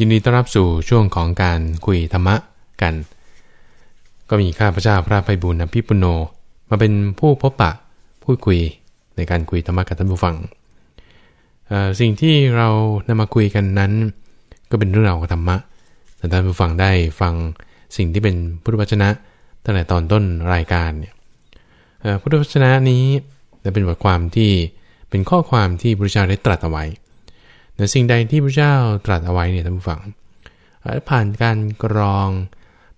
ยินดีต้อนรับสู่ช่วงของการคุยธรรมะกัน ก็มีข้าพเจ้าพระไพบุญอภิปุโน มาเป็นผู้พบปะพูดคุยในการคุยธรรมะกับท่านผู้ฟัง สิ่งที่เรานำมาคุยกันนั้น ก็เป็นเรื่องราวของธรรมะแต่ท่านผู้ฟังได้ฟังสิ่งที่เป็นพุทธวจนะตั้งแต่ตอนต้นรายการเนี่ยพุทธวจนะนี้จะเป็นบทความที่เป็นข้อความที่พระเจ้าได้ตรัสเอาไว้ แต่สิ่งใดที่พระเจ้าตรัสเอาไว้เนี่ยท่านผู้ฟัง ผ่านการกรอง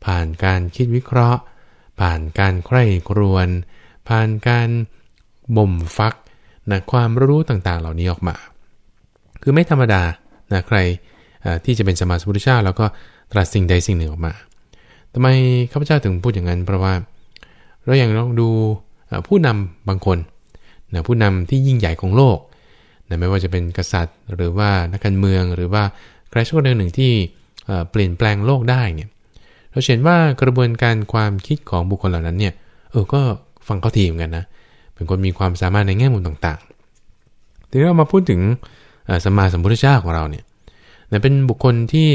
ผ่านการคิดวิเคราะห์ ผ่านการใคร่ครวญผ่านการบ่มฟักนะความรู้ต่างๆ เหล่านี้ออกมา คือไม่ธรรมดานะใครที่จะเป็นสมาสมุทธเจ้าแล้วก็ตรัสสิ่งใดสิ่งหนึ่งออกมาทำไมข้าพเจ้าถึงพูดอย่างนั้นเพราะว่า เราอย่างลองดูผู้นำบางคนนะผู้นำที่ยิ่งใหญ่ของโลก นะไม่ว่าจะเป็นกษัตริย์ หรือว่านักการเมืองหรือว่าใครสักคนหนึ่งที่เปลี่ยนแปลงโลกได้เนี่ยเราเห็นว่ากระบวนการความคิดของบุคคลเหล่านั้นเนี่ยเออก็ฟังเขาทีมกันนะเป็นคนมีความสามารถในแง่มุมต่างๆทีนี้เรามาพูดถึงสมมาสัมพุทธเจ้าของเราเนี่ยเป็นบุคคลที่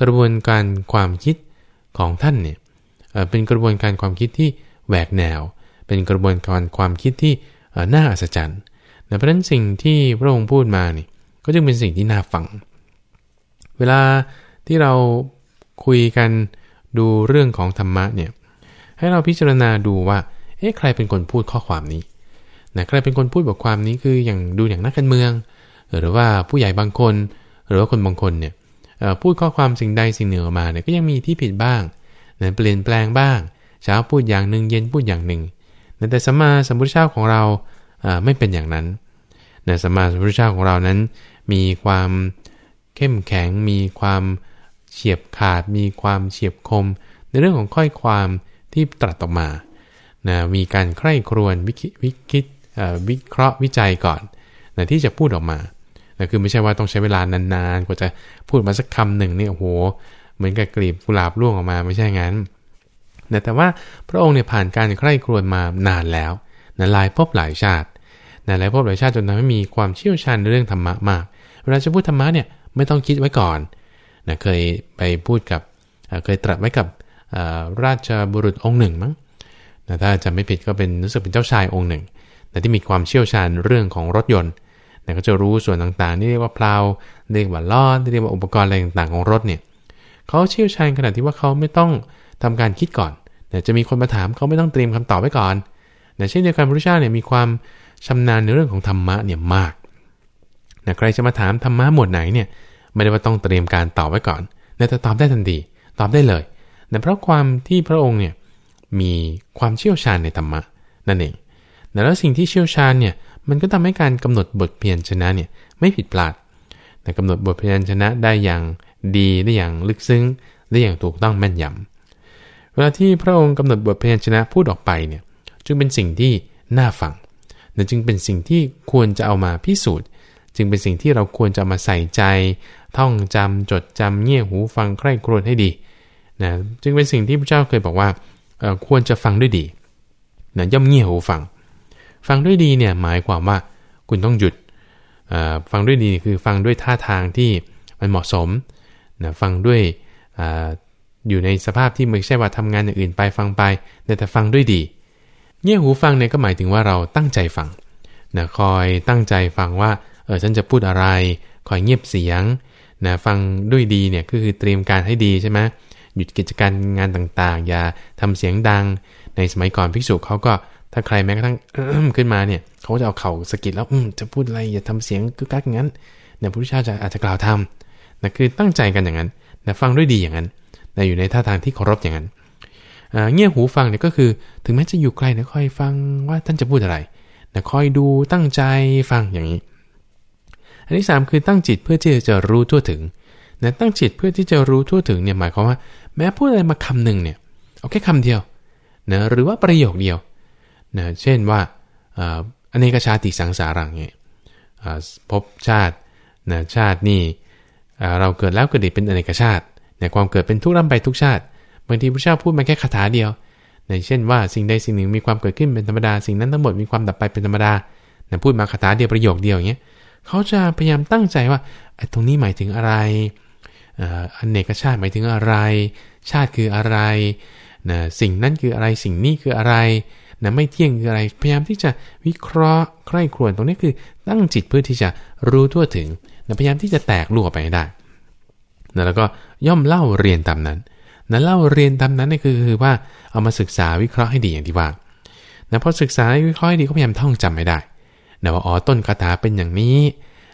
กระบวนการความคิดของท่านเนี่ยเป็นกระบวนการความคิดที่แหวกแนว เป็นกระบวนการความคิดที่น่าอัศจรรย์ เพราะฉะนั้นสิ่งที่พระองค์พูดมานี่ก็จึงเป็นสิ่งที่น่าฟัง เวลาที่เราคุยกันดูเรื่องของธรรมะเนี่ยให้เราพิจารณาดูว่า เอ๊ะใครเป็นคนพูดข้อความนี้นะใครเป็นคนพูดบทความนี้คืออย่างดูอย่างนักการเมือง หรือว่าผู้ใหญ่บางคน หรือว่าคนบางคนเนี่ยพูดข้อความสิ่งใดสิ่งหนึ่งออกมาเนี่ยก็ยังมีที่ผิดบ้างนะเปลี่ยนแปลงบ้าง เช้าพูดอย่างหนึ่งเย็นพูดอย่างหนึ่ง แต่สัมมาสัมพุทธเจ้าของเรา ไม่เป็นอย่างนั้นนะสมมาสัมพุทธเจ้าของเรานั้น มีความเข้มแข็ง มีความเฉียบขาด มีความเฉียบคม ในเรื่องของข้อยความที่ตรัสออกมานะมีการใคร่ครวญวิคิดวิเคราะห์วิจัยก่อนนะที่จะพูดออกมานะคือไม่ใช่ว่าต้องใช้เวลานานๆ กว่าจะพูดมาสักคำหนึ่งนี่โอ้โห เหมือนกับกลีบกุหลาบร่วงออกมาไม่ใช่งั้นนะแต่ว่าพระองค์เนี่ยผ่านการใคร่ครวญมานานแล้วนะหลายพบหลายชาติ หลายพบหลายชาติจนทำให้มีความเชี่ยวชาญในเรื่องธรรมะมาก เวลาจะพูดธรรมะเนี่ยไม่ต้องคิดไว้ก่อนนะเคยไปพูดกับเคยตรัสไว้กับราชบุรุษองค์หนึ่งมั้งนะถ้าจะไม่ผิดก็เป็นรู้สึกเป็นเจ้าชายองค์หนึ่งนะที่มีความเชี่ยวชาญเรื่องของรถยนต์นะก็จะรู้ส่วนต่างๆที่เรียกว่าเพลาเรียกว่าล้อเรียกว่าอุปกรณ์อะไรต่างๆของรถเนี่ยเขาเชี่ยวชาญขนาดที่ว่าเขาไม่ต้องทำการคิดก่อนนะจะมีคนมาถามเขาไม่ต้องเตรียมคำตอบไว้ก่อนนะเช่นเดียวกันพระพุทธเจ้าเนี่ยมีความ ชำนาญในเรื่องของธรรมะเนี่ยมากนะใครจะมาถามธรรมะหมวดไหนเนี่ยไม่ได้ว่าต้องเตรียมการตอบไว้ก่อนนะแต่ตอบได้ทันทีตอบได้เลยนะเพราะความที่พระองค์เนี่ยมีความเชี่ยวชาญในธรรมะนั่นเองนะแล้วสิ่งที่เชี่ยวชาญเนี่ยมันก็ทำให้การกำหนดบทเพียรชนะเนี่ยไม่ผิดพลาดแต่กำหนดบทเพียรชนะได้อย่างดีได้อย่างลึกซึ้งได้อย่างถูกต้องแม่นยำเวลาที่พระองค์กำหนดบทเพียรชนะพูดออกไปเนี่ยจึงเป็นสิ่งที่น่าฟัง นั่นจึงเป็นสิ่งที่ควรจะเอามาพิสูจน์ จึงเป็นสิ่งที่เราควรจะมาใส่ใจ ท่องจำจดจำเงี่ยหูฟังใคร่ครวญให้ดีนะจึงเป็นสิ่งที่พระเจ้าเคยบอกว่าควรจะฟังด้วยดีนะย่อมเงี่ยหูฟัง ฟังด้วยดีเนี่ยหมายความว่าคุณต้องหยุดฟังด้วยดีคือฟังด้วยท่าทางที่มันเหมาะสมนะฟังด้วยออยู่ในสภาพที่ไม่ใช่ว่าทำงานอย่างอื่นไปฟังไปแต่ฟังด้วยดี เงี่ยหูฟังเนี่ยก็หมายถึงว่าเราตั้งใจฟังนะคอยตั้งใจฟังว่าเออฉันจะพูดอะไร คอยเงียบเสียงนะฟังด้วยดีเนี่ยก็คือเตรียมการให้ดีใช่ไหมหยุดกิจการงานต่างๆ อย่าทำเสียงดัง ในสมัยก่อนภิกษุเขาก็ถ้าใครแม้กระทั่งขึ้นมาเนี่ยเขาจะเอาเข่าสกิดแล้วจะพูดอะไรอย่าทำเสียงกึกกักอย่างนั้นเนี่ยพระพุทธเจ้าจะอาจจะกล่าวทำนะคือตั้งใจกันอย่างนั้นนะฟังด้วยดีอย่างนั้นนะอยู่ในท่าทางที่เคารพอย่างนั้น เงี่ยหูฟังเนี่ยก็คือ ถึงแม้จะอยู่ไกลนะคอยฟังว่าท่านจะพูดอะไรนะคอยดูตั้งใจฟังอย่างนี้ อันที่ 3 คือตั้งจิตเพื่อที่จะรู้ทั่วถึงนะตั้งจิตเพื่อที่จะรู้ทั่วถึงเนี่ยหมายความว่า แม้พูดอะไรมาคำหนึ่งเนี่ยเอาแค่คำเดียวนะหรือว่าประโยคเดียวนะเช่นว่าอเนกชาติสังสารังเนี่ยพบชาตินะชาตินี่เราเกิดแล้วเกิดอีกเป็นอเนกชาติในความเกิดเป็นทุกข์ร่ำไปทุกชาติ บางทีพระเจ้าพูดมาแค่คาถาเดียวนเช่นว่าสิ่งใดสิ่งหนึ่งมีความเกิดขึ้นเป็นธรรมดาสิ่งนั้นทั้งหมดมีความดับไปเป็นธรรมดานะพูดมาคาถาเดียวประโยคเดียวอย่างเงี้ยเขาจะพยายามตั้งใจว่าตรงนี้หมายถึงอะไรอันเนกชาติหมายถึงอะไร ชาติคืออะไรนะสิ่งนั้นคืออะไรสิ่งนี้คืออะไรนะไม่เที่ยงคืออะไร พยายามที่จะวิเคราะห์ใคร่ครวญตรงนี้คือตั้งจิตเพื่อที่จะรู้ทั่วถึงนะพยายามที่จะแตกลูกออกไปได้นะแล้วก็ย่อมเล่าเรียนตามนั้น นะเล่าเรียนตามนั้นนี่คือคือว่าเอามาศึกษาวิเคราะห์ให้ดีอย่างที่ว่านะพอศึกษาวิเคราะห์ให้ดีก็พยายามท่องจำไม่ได้นะว่าอ๋อต้นคาถาเป็นอย่างนี้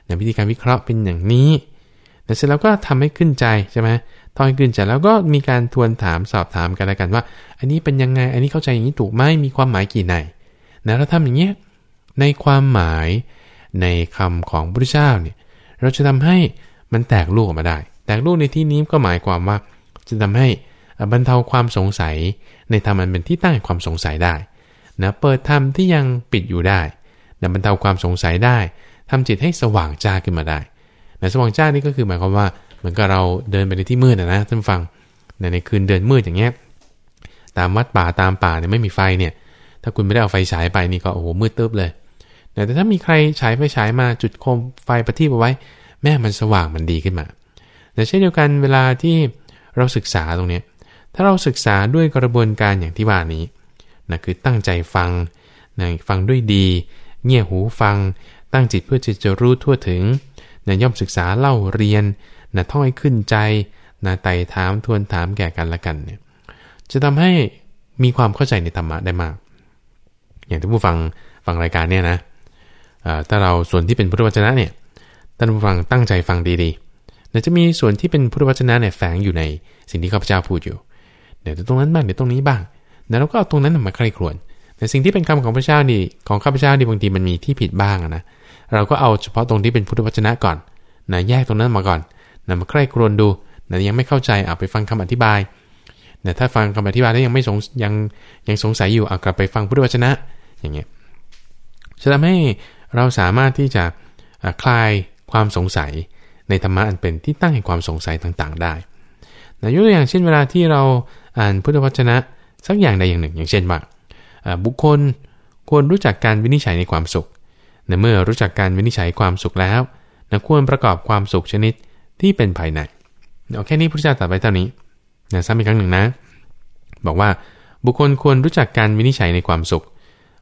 นะวิธีการวิเคราะห์เป็นอย่างนี้แต่เสร็จแล้วก็ทำให้ขึ้นใจใช่ไหมทอยขึ้นใจแล้วก็มีการทวนถามสอบถามกันแล้วกันว่า อันนี้เป็นยังไง อันนี้เข้าใจอย่างนี้ถูกไหมมีความหมายกี่ในนะเราทำอย่างเงี้ยในความหมายในคำของพระเจ้าเนี่ยเราจะทำให้มันแตกลูกออกมาได้ แตกลูกในที่นี้ก็หมายความว่า จะทำให้บรรเทาความสงสัย ในธรรมมันเป็นที่ตั้งความสงสัยได้นะเปิดธรรมที่ยังปิดอยู่ได้นะบรรเทาความสงสัยได้ทำจิตให้สว่างจ้าขึ้นมาได้นะสว่างจ้านี่ก็คือหมายความว่าเหมือนกับเราเดินไปในที่มืดนะนะท่านฟังในในคืนเดินมืดอย่างเงี้ยตามวัดป่าตามป่าเนี่ยไม่มีไฟเนี่ย ถ้าคุณไม่ได้เอาไฟฉายไปนี่ก็โอ้โหมืดตึ๊บเลยแต่ถ้ามีใครฉายไฟฉายมาจุดโคมไฟประทีปเอาไว้ แม่มันสว่างมันดีขึ้นมาแต่เช่นเดียวกันเวลาที่ เราศึกษาตรงนี้ ถ้าเราศึกษาด้วยกระบวนการอย่างที่ว่านี้นะคือตั้งใจฟังนะฟังด้วยดี เงี่ยหูฟัง ตั้งจิตเพื่อจะจะรู้ทั่วถึงนะย่อมศึกษาเล่าเรียนนะท่องให้ขึ้นใจนะไต่ถามทวนถามแก่กันละกันเนี่ยจะทำให้มีความเข้าใจในธรรมะได้มาก อย่างที่ผู้ฟังฟังรายการเนี่ยนะถ้าเราส่วนที่เป็นพุทธวจนะเนี่ยท่านผู้ฟังตั้งใจฟังดีๆ นะจะมีส่วนที่เป็นพุทธวจนะเนี่ยแฝงอยู่ในสิ่งที่ข้าพเจ้าพูดอยู่ เดี๋ยวตรงนั้นบ้างเดี๋ยวตรงนี้บ้างแล้วเราก็เอาตรงนั้นมาใคร่ครวญแต่สิ่งที่เป็นคำของพระเจ้านี่ของข้าพเจ้านี่บางทีมันมีที่ผิดบ้างนะเราก็เอาเฉพาะตรงที่เป็นพุทธวจนะก่อนนะแยกตรงนั้นมาก่อนนะมาใคร่ครวญดูนะยังไม่เข้าใจเอาไปฟังคำอธิบายนะถ้าฟังคำอธิบายแล้วยังไม่สงยังยังสงสัยอยู่เอากลับไปฟังพุทธวจนะอย่างเงี้ยจะทำให้เราสามารถที่จะคลายความสงสัย ในธรรมะอันเป็นที่ตั้งแห่งความสงสัยต่างๆ ได้นะยกตัวอย่างเช่นเวลาที่เราอ่านพุทธวจนะสักอย่างใดอย่างหนึ่ง อย่างเช่นว่าบุคคลควรรู้จักการวินิจฉัยในความสุขในเมื่อรู้จักการวินิจฉัยความสุขแล้วนะควรประกอบความสุขชนิดที่เป็นภายในเอาแค่นี้พระเจ้าตรัสไว้เท่านี้นะซ้ำอีกครั้งหนึ่งนะ บอกว่าบุคคลควรรู้จักการวินิจฉัยในความสุข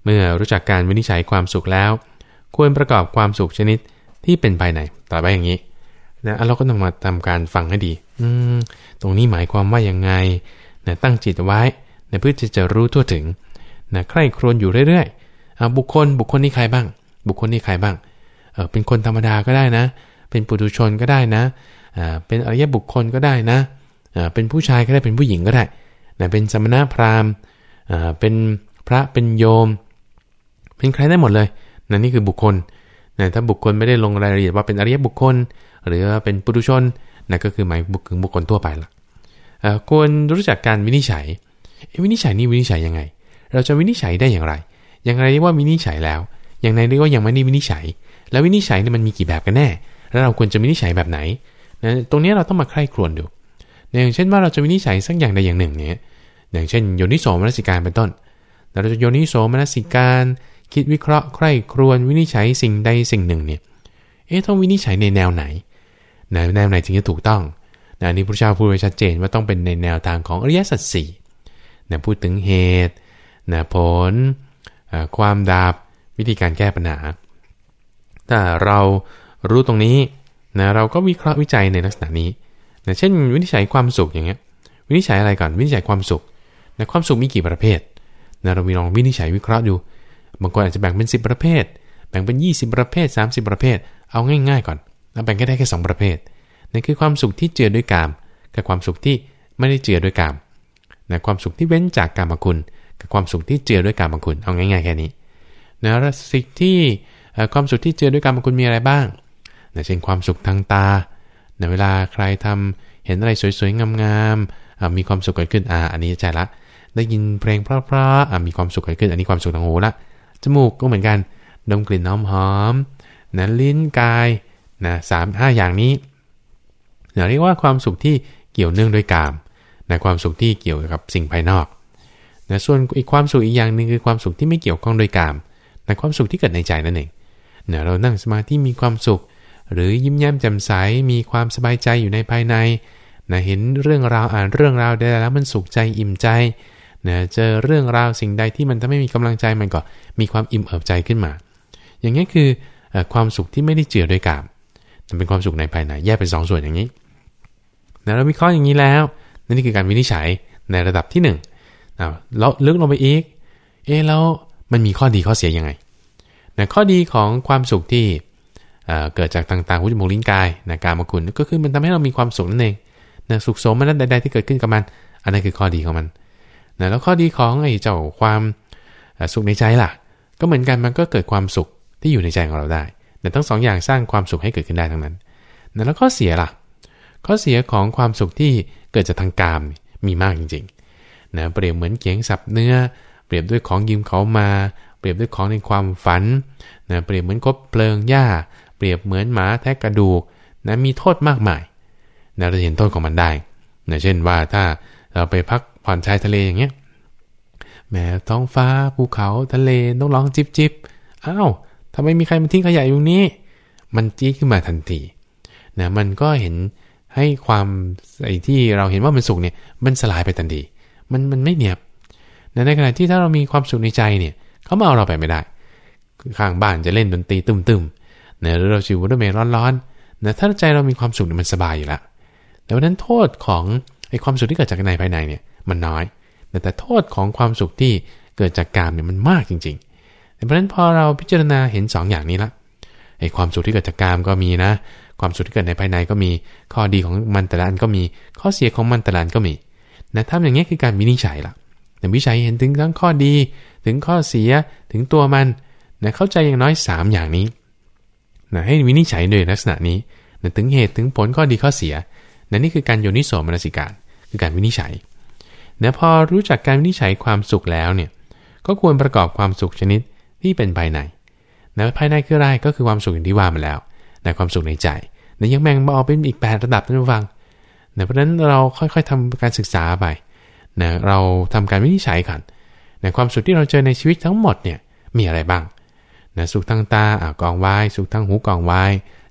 เมื่อรู้จักการวินิจฉัยความสุขแล้ว ควรประกอบความสุขชนิดที่เป็นภายในต่อไปอย่างนี้ นะเราก็ต้องมาทำการฟังให้ดี อืมตรงนี้หมายความว่ายังไงนะตั้งจิตไว้นะเพื่อจะจะรู้ทั่วถึงนะใคร่ครวญอยู่เรื่อยๆบุคคลบุคคลนี้ใครบ้าง บุคคลนี้ใครบ้างเออเป็นคนธรรมดาก็ได้นะ เป็นปุถุชนก็ได้นะเป็นอริยบุคคลก็ได้นะเป็นผู้ชายก็ได้เป็นผู้หญิงก็ได้นะเป็นสมณะพราหมณ์เป็นพระเป็นโยม เป็นใครได้หมดเลยนะนี่คือบุคคล นะถ้าบุคคลไม่ได้ลงรายละเอียดว่าเป็นอริยบุคคล หรือว่าเป็นปุถุชนนะก็คือหมายบุคคลทั่วไปละควรรู้จักการวินิจฉัยวินิจฉัยนี่วินิจฉัยยังไง เราจะวินิจฉัยได้อย่างไร อย่างไรเรียกว่าวินิจฉัยแล้ว อย่างไรเรียกว่ายังไม่ได้วินิจฉัย แล้ววินิจฉัยนี่มันมีกี่แบบกันแน่ แล้วเราควรจะวินิจฉัยแบบไหนนะตรงนี้เราต้องมาใคร่ครวญดู อย่างเช่นว่าเราจะวินิจฉัยสักอย่างใดอย่างหนึ่งเนี่ยอย่างเช่นโยนิโสมนสิการเป็นต้น เราจะโยนิโสมนสิการ คิดวิเคราะห์ใคร่ครวญวินิจฉัยสิ่งใดสิ่งหนึ่งเนี่ยเอ๊ะต้องวินิจฉัยในแนวไหนนะแนวไหนถึงจะถูกต้องนะนี่พระเจ้าพูดไว้ชัดเจนว่าต้องเป็นในแนวทางของอริยสัจสี่นะพูดถึงเหตุนะผล ความดับวิธีการแก้ปัญหา ถ้าเรารู้ตรงนี้นะเราก็วิเคราะห์วิจัยในลักษณะนี้นะเช่นวินิจฉัยความสุขอย่างเงี้ย วินิจฉัยอะไรก่อน วินิจฉัยความสุขนะความสุขมีกี่ประเภทนะเรามีลองวินิจฉัยวิเคราะห์ดู บางคนอาจจะแบ่งเป็น 10 ประเภท แบ่งเป็น 20 ประเภท 30 ประเภท เอาง่ายๆก่อนเราแบ่งแค่ได้แค่2ประเภทนั่นคือความสุขที่เจือด้วยกาม กับความสุขที่ไม่ได้เจือด้วยกามนะความสุขที่เว้นจากกามคุณ กับความสุขที่เจือด้วยกามคุณ เอาง่ายๆแค่นี้นะสิ่งที่ความสุขที่เจือด้วยกามคุณมีอะไรบ้างนะเช่นความสุขทางตาในเวลาใครทำเห็นอะไรสวยๆงามๆมีความสุขเกิดขึ้นอ่าอันนี้ใจละ ได้ยินเพลงเพราะๆมีความสุขเกิดขึ้น อันนี้ความสุขทางหูละ จมูกก็เหมือนกัน ดมกลิ่นหอมหอมนะลิ้นกายนะสามห้าอย่างนี้เรียกว่าความสุขที่เกี่ยวเนื่องด้วยกามนะความสุขที่เกี่ยวกับสิ่งภายนอกนะส่วนอีกความสุขอีกอย่างหนึ่งคือความสุขที่ไม่เกี่ยวข้องด้วยกามนะความสุขที่เกิดในใจนั่นเองนะเรานั่งสมาธิมีความสุข หรือยิ้มแย้มแจ่มใสมีความสบายใจอยู่ในภายในนะเห็นเรื่องราวอ่านเรื่องราวได้แล้วมันสุขใจอิ่มใจ นะเจอเรื่องราวสิ่งใดที่มันทำให้มีกำลังใจมันก็มีความอิ่มเอิบใจขึ้นมา อย่างนี้คือความสุขที่ไม่ได้เจือด้วยกามมันเป็นความสุขในภายในแยกเป็นสองส่วนอย่างนี้นะเราวิเคราะห์อย่างนี้แล้วนั่คือการวินิจฉัยในระดับที่1นึ่งแล้วลึกลงไปอีก เอแล้วมันมีข้อดีข้อเสียยังไงนะข้อดีของความสุขที่เกิดจากต่างๆหูจมูกลิ้นกายนะการมาคุณก็คือมันทำให้เรามีความสุขนั่นเองนะสุขสมมันนั้นใดๆที่เกิดขึ้นกับมัน อันนั้นคือข้อดีของมัน นะแล้วข้อดีของไอ้เจ้าความสุขในใจล่ะ ก็เหมือนกันมันก็เกิดความสุขที่อยู่ในใจของเราได้แต่ทั้งสองอย่างสร้างความสุขให้เกิดขึ้นได้ทั้งนั้นนะแล้วข้อเสียล่ะ ข้อเสียของความสุขที่เกิดจากทางกามมีมากจริงๆนะเปรียบเหมือนเกียงสับเนื้อ เปรียบด้วยของยืมเขามา เปรียบด้วยของในความฝันนะเปรียบเหมือนกบเปลืองหญ้า เปรียบเหมือนหมาแทะกระดูกนะมีโทษมากมายนะเราเห็นโทษของมันได้นะเช่นว่าถ้าเราไปพัก ผ่อนชายทะเลอย่างเงี้ยแม้ท้องฟ้าภูเขาทะเลต้องร้องจิบจิบอ้าวทำไมมีใครมาทิ้งขยะอยู่นี้ มันจี้ขึ้นมาทันทีนะมันก็เห็นให้ความไอ้ที่เราเห็นว่ามันสุขเนี่ยมันสลายไปทันทีมันมันไม่เนียบนะในขณะที่ถ้าเรามีความสุขในใจเนี่ยเขามาเอาเราไปไม่ได้ ข้างบ้านจะเล่นดนตรีตึมๆนะหรือเราชิวด้วยเมย์ร้อนๆนะถ้าใจเรามีความสุขเนี่ยมันสบายอยู่แล้วแต่วันนั้นโทษของไอ้ความสุขที่เกิดจากในภายในเนี่ย มันน้อย แต่แต่โทษของความสุขที่เกิดจากกามเนี่ยมันมากจริงๆเพราะฉะนั้นพอเราพิจารณาเห็น2ออย่างนี้ละไอ้ความสุขที่เกิดจากกามก็มีนะ ความสุขที่เกิดในภายในก็มี ข้อดีของมันแต่ละอันก็มี ข้อเสียของมันแต่ละอันก็มีนะทำอย่างนี้คือการวินิจฉัยละแต่วิจัยเห็นถึงทั้งข้อดี ถึงข้อเสีย ถึงตัวมันนะเข้าใจอย่างน้อย 3 อย่างนี้นะให้วินิจฉัยโดยลักษณะนี้นะถึงเหตุถึงผลข้อดีข้อเสียนั่นนี่คือการโยนิโสมนสิการ คือการวินิจฉัย นะพอรู้จักการวินิจฉัยความสุขแล้วเนี่ยก็ควรประกอบความสุขชนิดที่เป็นภายในนะภายในคืออะไรก็คือความสุขอย่างที่ว่ามาแล้วในความสุขในใจนะยังแบ่งออกเป็นอีก 8 ระดับท่านผู้ฟังนะเพราะฉะนั้นเราค่อยๆทำการศึกษาไปนะเราทำการวินิจฉัยกันนะความสุขที่เราเจอในชีวิตทั้งหมดเนี่ยมีอะไรบ้างนะสุขทางตาอ่ากองไว้ สุขทางหูกองไว้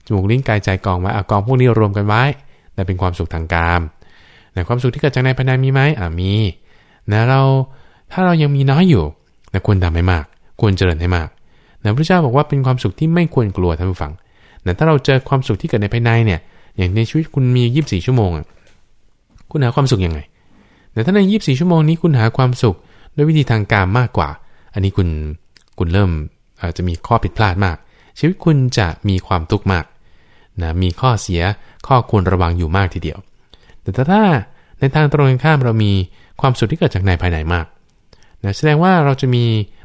จมูกลิ้นกายใจกองไว้อ่ากองพวกนี้รวมกันไว้แต่เป็นความสุขทางกาม แต่ความสุขที่เกิดจากในภายในมีไหมอ่ามีนะเราถ้าเรายังมีน้อยอยู่นะควรทำให้มาก ควรเจริญให้มากนะพระเจ้าบอกว่าเป็นความสุขที่ไม่ควรกลัวท่านผู้ฟังนะถ้าเราเจอความสุขที่เกิดในภายในเนี่ย อย่างในชีวิตคุณมี 24 ชั่วโมงคุณหาความสุขยังไง แต่ถ้าใน 24 ชั่วโมงนี้คุณหาความสุขด้วยวิธีทางการมากกว่า อันนี้คุณคุณเริ่มอาจจะมีข้อผิดพลาดมาก ชีวิตคุณจะมีความทุกข์มากนะมีข้อเสียข้อควรระวังอยู่มากทีเดียว แต่ถ้าในทางตรงกันข้ามเรามีความสุขที่เกิดจากในภายในมากนะแสดงว่าเราจะมี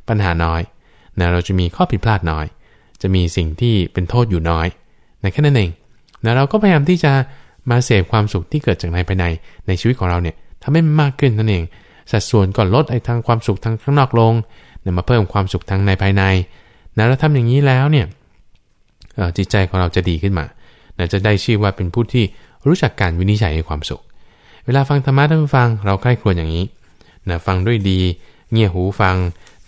ปัญหาน้อยนะเราจะมีข้อผิดพลาดน้อย จะมีสิ่งที่เป็นโทษอยู่น้อยนะแค่นั้นเองนะเราก็พยายามที่จะมาเสพความสุขที่เกิดจากในภายในในชีวิตของเราเนี่ยทำให้มันมากขึ้นนั่นเอง สัดส่วนก่อนลดไอ้ทางความสุขทางข้างนอกลงนะมาเพิ่มความสุขทางในภายในนะเราทำอย่างนี้แล้วเนี่ยจิตใจของเราจะดีขึ้นมานะจะได้ชื่อว่าเป็นผู้ที่ รู้จักการวินิจฉัยในความสุข เวลาฟังธรรมะท่านฟังเราใคร่ครวญอย่างนี้นะฟังด้วยดี เงี่ยหูฟัง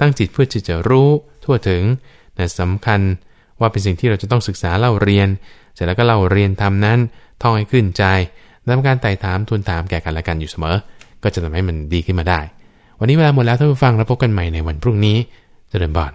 ตั้งจิตเพื่อที่จะรู้ทั่วถึงนะสำคัญว่าเป็นสิ่งที่เราจะต้องศึกษาเล่าเรียน เสร็จแล้วก็เล่าเรียนทำนั้นท่องให้ขึ้นใจทำการไต่ถามทูลถามแก่กันและกันอยู่เสมอ ก็จะทำให้มันดีขึ้นมาได้ วันนี้เวลาหมดแล้วท่านผู้ฟังเราพบกันใหม่ในวันพรุ่งนี้เจริญบาน